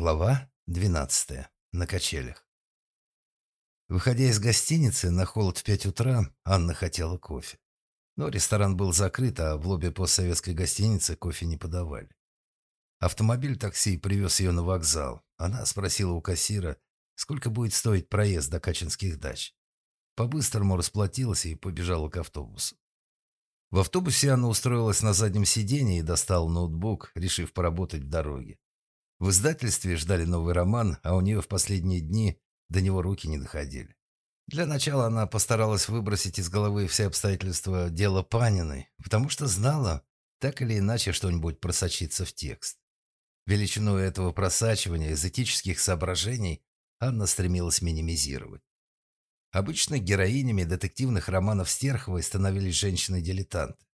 Глава 12. На качелях. Выходя из гостиницы на холод в пять утра, Анна хотела кофе. Но ресторан был закрыт, а в лобби постсоветской гостиницы кофе не подавали. Автомобиль такси привез ее на вокзал. Она спросила у кассира, сколько будет стоить проезд до Качинских дач. По-быстрому расплатилась и побежала к автобусу. В автобусе Анна устроилась на заднем сиденье и достала ноутбук, решив поработать в дороге. В издательстве ждали новый роман, а у нее в последние дни до него руки не доходили. Для начала она постаралась выбросить из головы все обстоятельства дела Паниной, потому что знала, так или иначе что-нибудь просочится в текст. Величину этого просачивания из этических соображений Анна стремилась минимизировать. Обычно героинями детективных романов Стерховой становились женщины-дилетанты.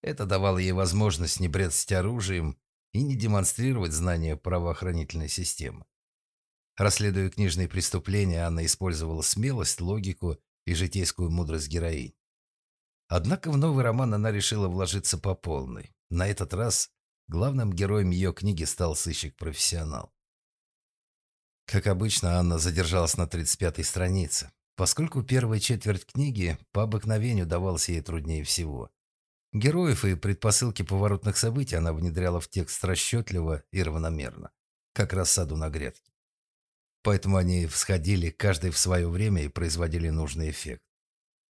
Это давало ей возможность не брецать оружием и не демонстрировать знания правоохранительной системы. Расследуя книжные преступления, Анна использовала смелость, логику и житейскую мудрость героинь. Однако в новый роман она решила вложиться по полной. На этот раз главным героем ее книги стал сыщик-профессионал. Как обычно, Анна задержалась на 35-й странице, поскольку первая четверть книги по обыкновению давалась ей труднее всего. Героев и предпосылки поворотных событий она внедряла в текст расчетливо и равномерно, как рассаду на грядке. Поэтому они всходили каждый в свое время и производили нужный эффект.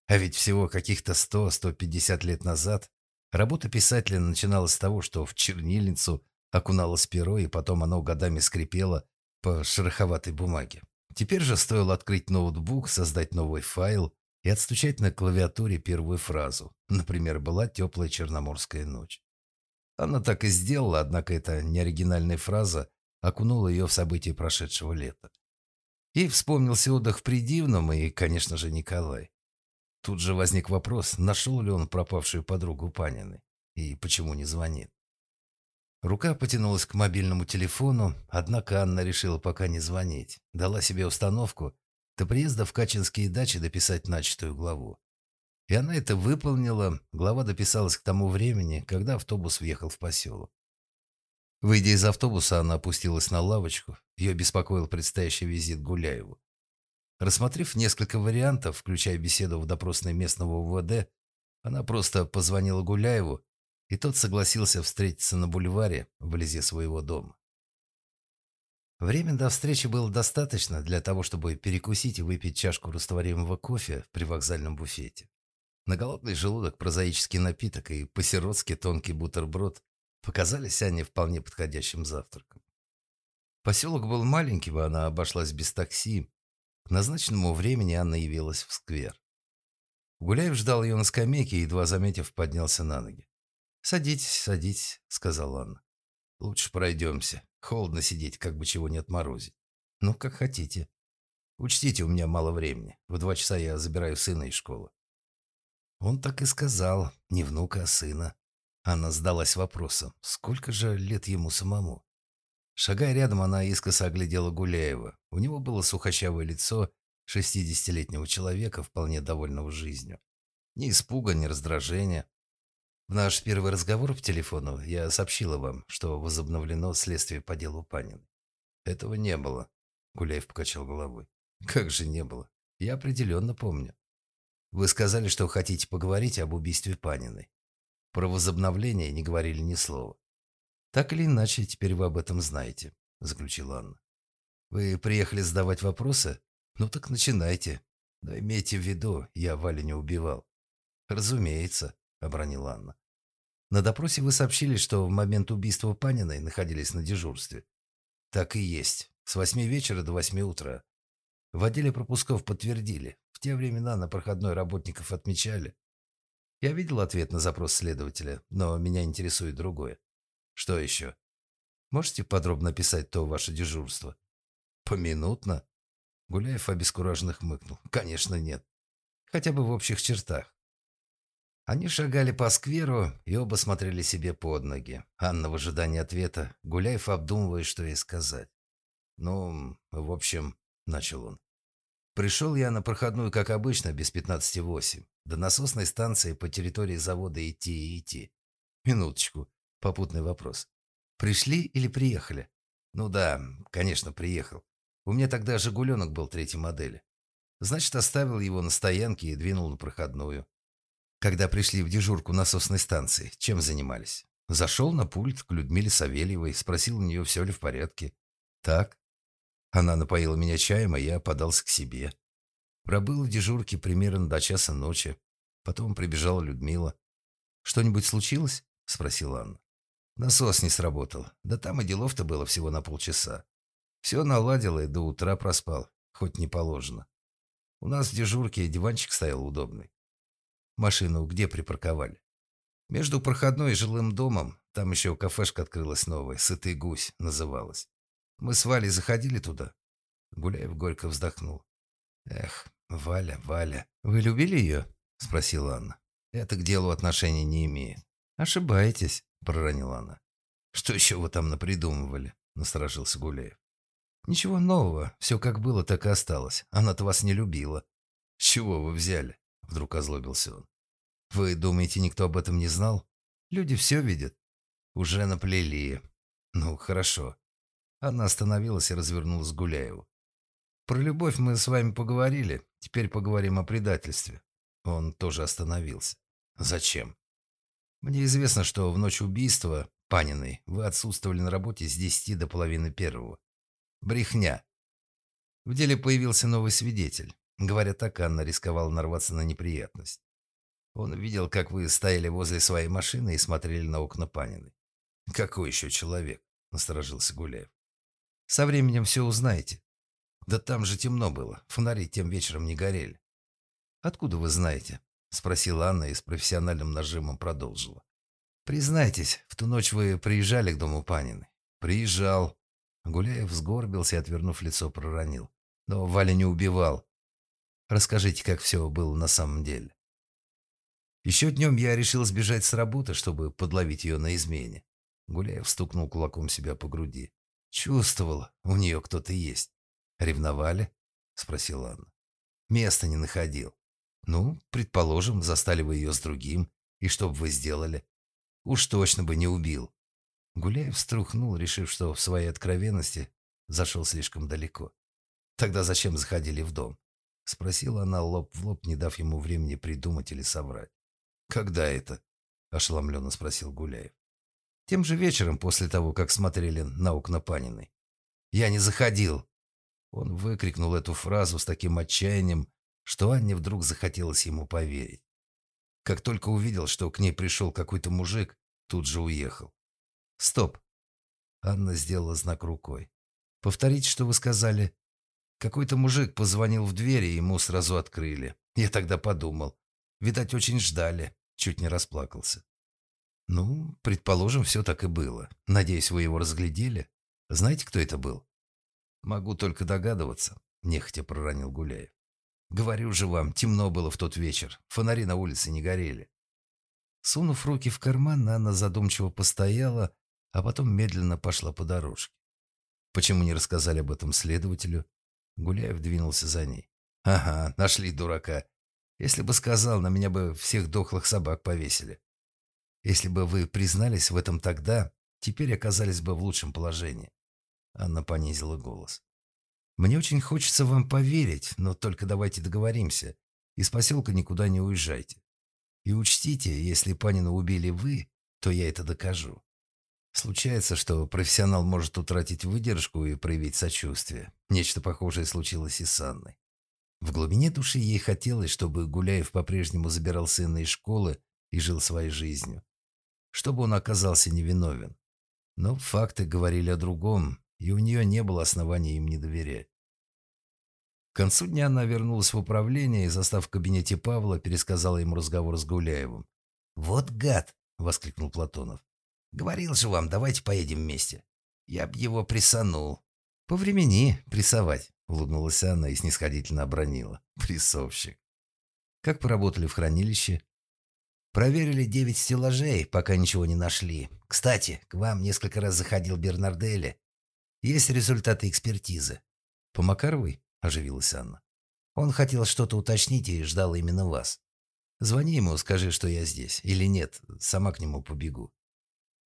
А ведь всего каких-то 100-150 лет назад работа писателя начиналась с того, что в чернильницу окуналось перо, и потом оно годами скрипело по шероховатой бумаге. Теперь же стоило открыть ноутбук, создать новый файл, и отстучать на клавиатуре первую фразу. Например, «Была теплая черноморская ночь». Она так и сделала, однако эта неоригинальная фраза окунула ее в события прошедшего лета. Ей вспомнился отдых в Придивном и, конечно же, Николай. Тут же возник вопрос, нашел ли он пропавшую подругу Панины и почему не звонит. Рука потянулась к мобильному телефону, однако Анна решила пока не звонить. Дала себе установку до приезда в Качинские дачи дописать начатую главу. И она это выполнила, глава дописалась к тому времени, когда автобус въехал в поселок. Выйдя из автобуса, она опустилась на лавочку, ее беспокоил предстоящий визит Гуляеву. Рассмотрев несколько вариантов, включая беседу в допросной местного УВД, она просто позвонила Гуляеву, и тот согласился встретиться на бульваре вблизи своего дома. Время до встречи было достаточно для того, чтобы перекусить и выпить чашку растворимого кофе при вокзальном буфете. На голодный желудок прозаический напиток и по-сиротски тонкий бутерброд показались Анне вполне подходящим завтраком. Поселок был маленьким, и она обошлась без такси. К назначенному времени Анна явилась в сквер. Гуляев ждал ее на скамейке и, едва заметив, поднялся на ноги. «Садитесь, садитесь», — сказала Анна. «Лучше пройдемся. Холодно сидеть, как бы чего не отморозить. Ну, как хотите. Учтите, у меня мало времени. В два часа я забираю сына из школы. Он так и сказал, не внука, а сына. Она сдалась вопросом, сколько же лет ему самому? Шагая рядом, она искоса оглядела Гуляева. У него было сухощавое лицо шестидесятилетнего человека, вполне довольного жизнью. Ни испуга, ни раздражения. В наш первый разговор по телефону я сообщила вам, что возобновлено следствие по делу Панина. Этого не было. Гуляев покачал головой. Как же не было? Я определенно помню. Вы сказали, что хотите поговорить об убийстве Паниной. Про возобновление не говорили ни слова. Так или иначе, теперь вы об этом знаете, заключила Анна. Вы приехали задавать вопросы? Ну так начинайте. Но имейте в виду, я Валю не убивал. Разумеется, — обронила Анна. «На допросе вы сообщили, что в момент убийства Паниной находились на дежурстве». «Так и есть. С восьми вечера до восьми утра. В отделе пропусков подтвердили. В те времена на проходной работников отмечали. Я видел ответ на запрос следователя, но меня интересует другое. Что еще? Можете подробно описать то ваше дежурство? Поминутно? Гуляев обескураженно хмыкнул. Конечно, нет. Хотя бы в общих чертах. Они шагали по скверу и оба смотрели себе под ноги. Анна в ожидании ответа, Гуляев обдумывая, что ей сказать. «Ну, в общем», — начал он. «Пришел я на проходную, как обычно, без пятнадцати восемь. До насосной станции по территории завода идти и идти. Минуточку. Попутный вопрос. Пришли или приехали?» Ну да, конечно, приехал. У меня тогда «Жигуленок» был третьей модели. Значит, оставил его на стоянке и двинул на проходную. Когда пришли в дежурку насосной станции, чем занимались? Зашел на пульт к Людмиле Савельевой, спросил у нее, все ли в порядке. Так. Она напоила меня чаем, а я подался к себе. Пробыл в дежурке примерно до часа ночи. Потом прибежала Людмила. «Что-нибудь случилось?» – спросила Анна. Насос не сработал. Да там и делов-то было всего на полчаса. Все наладило и до утра проспал, хоть не положено. У нас в дежурке диванчик стоял удобный. Машину где припарковали? Между проходной и жилым домом, там еще кафешка открылась новая, «Сытый гусь» называлась. Мы с Валей заходили туда. Гуляев горько вздохнул. Эх, Валя, Валя. Вы любили ее? Спросила Анна. Это к делу отношения не имеет. Ошибаетесь, проронила она. Что еще вы там напридумывали? Насторожился Гуляев. Ничего нового. Все как было, так и осталось. Она-то вас не любила. С чего вы взяли? Вдруг озлобился он. Вы думаете, никто об этом не знал? Люди все видят. Уже наплели. Ну, хорошо. Она остановилась и развернулась к Гуляеву. Про любовь мы с вами поговорили. Теперь поговорим о предательстве. Он тоже остановился. Зачем? Мне известно, что в ночь убийства Паниной вы отсутствовали на работе с десяти до половины первого. Брехня. В деле появился новый свидетель. Говоря так, Анна рисковала нарваться на неприятность. Он видел, как вы стояли возле своей машины и смотрели на окна Паниной. «Какой еще человек?» – насторожился Гуляев. «Со временем все узнаете. Да там же темно было, фонари тем вечером не горели». «Откуда вы знаете?» – спросила Анна и с профессиональным нажимом продолжила. «Признайтесь, в ту ночь вы приезжали к дому Паниной?» «Приезжал». Гуляев сгорбился и, отвернув лицо, проронил. «Но Валя не убивал. Расскажите, как все было на самом деле». Еще днем я решил сбежать с работы, чтобы подловить ее на измене. Гуляев стукнул кулаком себя по груди. Чувствовал, у нее кто-то есть. Ревновали? Спросила Анна. Места не находил. Ну, предположим, застали вы ее с другим. И что бы вы сделали? Уж точно бы не убил. Гуляев струхнул, решив, что в своей откровенности зашел слишком далеко. Тогда зачем заходили в дом? Спросила она лоб в лоб, не дав ему времени придумать или соврать. «Когда это?» – ошеломленно спросил Гуляев. «Тем же вечером, после того, как смотрели на окна Паниной. Я не заходил!» Он выкрикнул эту фразу с таким отчаянием, что Анне вдруг захотелось ему поверить. Как только увидел, что к ней пришел какой-то мужик, тут же уехал. «Стоп!» Анна сделала знак рукой. «Повторите, что вы сказали?» Какой-то мужик позвонил в дверь, и ему сразу открыли. Я тогда подумал. Видать, очень ждали. Чуть не расплакался. Ну, предположим, все так и было. Надеюсь, вы его разглядели. Знаете, кто это был? Могу только догадываться, нехотя проронил Гуляев. Говорю же вам, темно было в тот вечер. Фонари на улице не горели. Сунув руки в карман, Анна задумчиво постояла, а потом медленно пошла по дорожке. Почему не рассказали об этом следователю? Гуляев двинулся за ней. «Ага, нашли дурака. Если бы сказал, на меня бы всех дохлых собак повесили. Если бы вы признались в этом тогда, теперь оказались бы в лучшем положении. Анна понизила голос. Мне очень хочется вам поверить, но только давайте договоримся. Из поселка никуда не уезжайте. И учтите, если Панина убили вы, то я это докажу. Случается, что профессионал может утратить выдержку и проявить сочувствие. Нечто похожее случилось и с Анной. В глубине души ей хотелось, чтобы Гуляев по-прежнему забирал сына из школы и жил своей жизнью. Чтобы он оказался невиновен. Но факты говорили о другом, и у нее не было оснований им не доверять. К концу дня она вернулась в управление и, застав в кабинете Павла, пересказала ему разговор с Гуляевым. «Вот гад!» — воскликнул Платонов. «Говорил же вам, давайте поедем вместе. Я б его присанул». «По времени прессовать», Улыбнулась она и снисходительно обронила. Прессовщик. Как поработали в хранилище? Проверили девять стеллажей, пока ничего не нашли. Кстати, к вам несколько раз заходил Бернарделли. Есть результаты экспертизы. По Макаровой? Оживилась Анна. Он хотел что-то уточнить и ждал именно вас. Звони ему, скажи, что я здесь. Или нет, сама к нему побегу.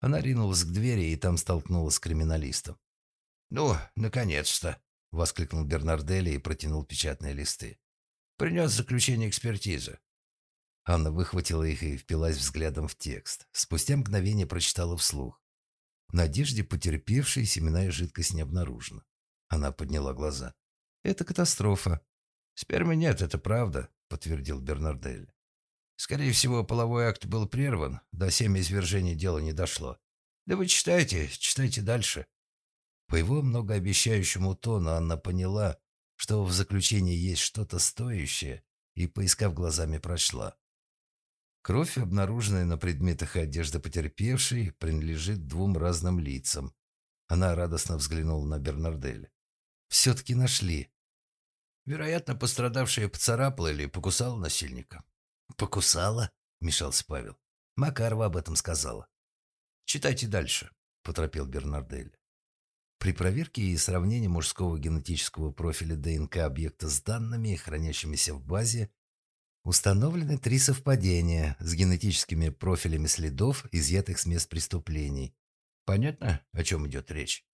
Она ринулась к двери и там столкнулась с криминалистом. «Ну, наконец-то!» — воскликнул Бернарделли и протянул печатные листы. «Принес заключение экспертизы». Анна выхватила их и впилась взглядом в текст. Спустя мгновение прочитала вслух. Надежде потерпевшей семенная жидкость не обнаружена. Она подняла глаза. «Это катастрофа». «Спермы нет, это правда», — подтвердил Бернардель. «Скорее всего, половой акт был прерван, до семяизвержения дела не дошло. Да вы читайте, читайте дальше». По его многообещающему тону Анна поняла, что в заключении есть что-то стоящее, и, поискав глазами, прочла. Кровь, обнаруженная на предметах одежды потерпевшей, принадлежит двум разным лицам. Она радостно взглянула на Бернарделя. «Все-таки нашли». «Вероятно, пострадавшая поцарапала или покусала насильника». «Покусала?» — мешался Павел. Макарова об этом сказала. «Читайте дальше», — поторопил Бернардель. При проверке и сравнении мужского генетического профиля ДНК объекта с данными, хранящимися в базе, Установлены три совпадения с генетическими профилями следов, изъятых с мест преступлений. Понятно, о чем идет речь?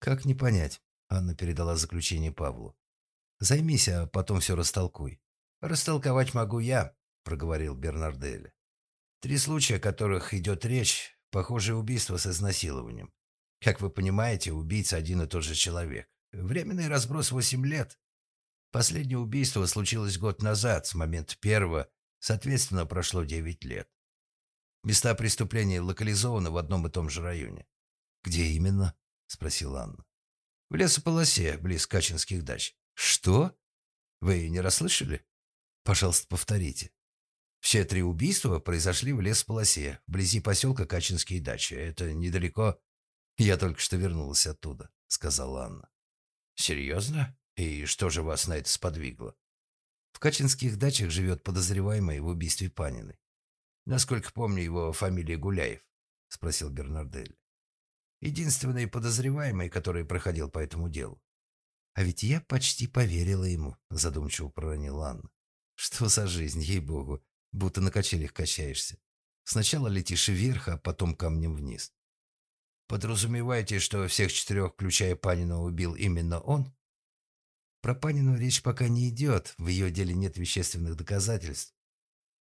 Как не понять? Анна передала заключение Павлу. Займись, а потом все растолкуй. Растолковать могу я, проговорил Бернардель. Три случая, о которых идет речь, похожие убийства с изнасилованием. Как вы понимаете, убийца один и тот же человек. Временный разброс восемь лет. Последнее убийство случилось год назад, с момента первого, соответственно, прошло 9 лет. Места преступления локализованы в одном и том же районе. «Где именно?» – спросила Анна. «В лесополосе, близ Качинских дач». «Что? Вы не расслышали?» «Пожалуйста, повторите». Все три убийства произошли в лесополосе, вблизи поселка Качинские дачи. Это недалеко. Я только что вернулась оттуда, сказала Анна. Серьезно? «И что же вас на это сподвигло?» «В Качинских дачах живет подозреваемый в убийстве Паниной. Насколько помню, его фамилия Гуляев», — спросил Бернардель. «Единственный подозреваемый, который проходил по этому делу». «А ведь я почти поверила ему», — задумчиво проронила Анна. «Что за жизнь, ей-богу, будто на качелях качаешься. Сначала летишь вверх, а потом камнем вниз». «Подразумеваете, что всех четырех, включая Панина, убил именно он?» Про Панину речь пока не идет, в ее деле нет вещественных доказательств.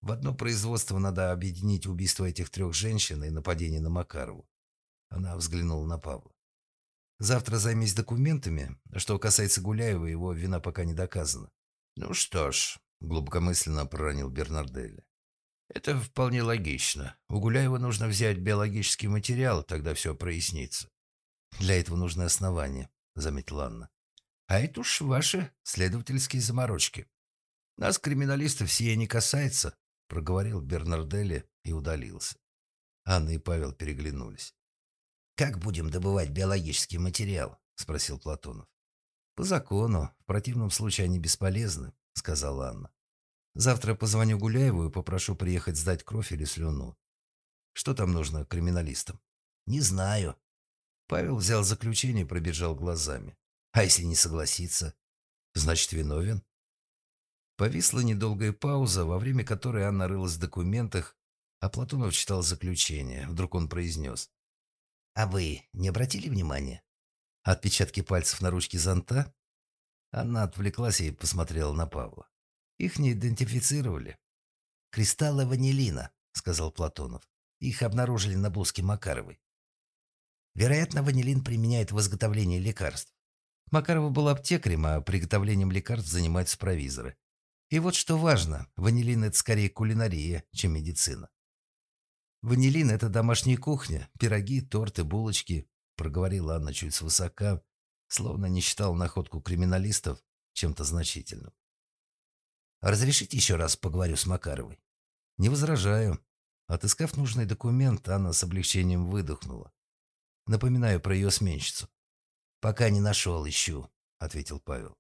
В одно производство надо объединить убийство этих трех женщин и нападение на Макарову. Она взглянула на Павла. Завтра займись документами. Что касается Гуляева, его вина пока не доказана. Ну что ж, глубокомысленно проронил Бернарделли. Это вполне логично. У Гуляева нужно взять биологический материал, тогда все прояснится. Для этого нужны основания, заметила Анна. А это уж ваши следовательские заморочки. Нас, криминалистов, сие не касается, проговорил Бернарделли и удалился. Анна и Павел переглянулись. «Как будем добывать биологический материал?» – спросил Платонов. «По закону. В противном случае они бесполезны», – сказала Анна. «Завтра позвоню Гуляеву и попрошу приехать сдать кровь или слюну. Что там нужно криминалистам?» «Не знаю». Павел взял заключение и пробежал глазами. А если не согласится? Значит, виновен? Повисла недолгая пауза, во время которой Анна рылась в документах, а Платонов читал заключение. Вдруг он произнес. «А вы не обратили внимания? Отпечатки пальцев на ручке зонта?» Анна отвлеклась и посмотрела на Павла. «Их не идентифицировали». «Кристаллы ванилина», — сказал Платонов. «Их обнаружили на блузке Макаровой». «Вероятно, ванилин применяют в изготовлении лекарств. Макарова был аптекарем, а приготовлением лекарств занимаются провизоры. И вот что важно, ванилин – это скорее кулинария, чем медицина. «Ванилин – это домашняя кухня, пироги, торты, булочки», – проговорила Анна чуть свысока, словно не считал находку криминалистов чем-то значительным. «Разрешите еще раз поговорю с Макаровой?» «Не возражаю». Отыскав нужный документ, Анна с облегчением выдохнула. Напоминаю про ее сменщицу. «Пока не нашел, ищу», — ответил Павел.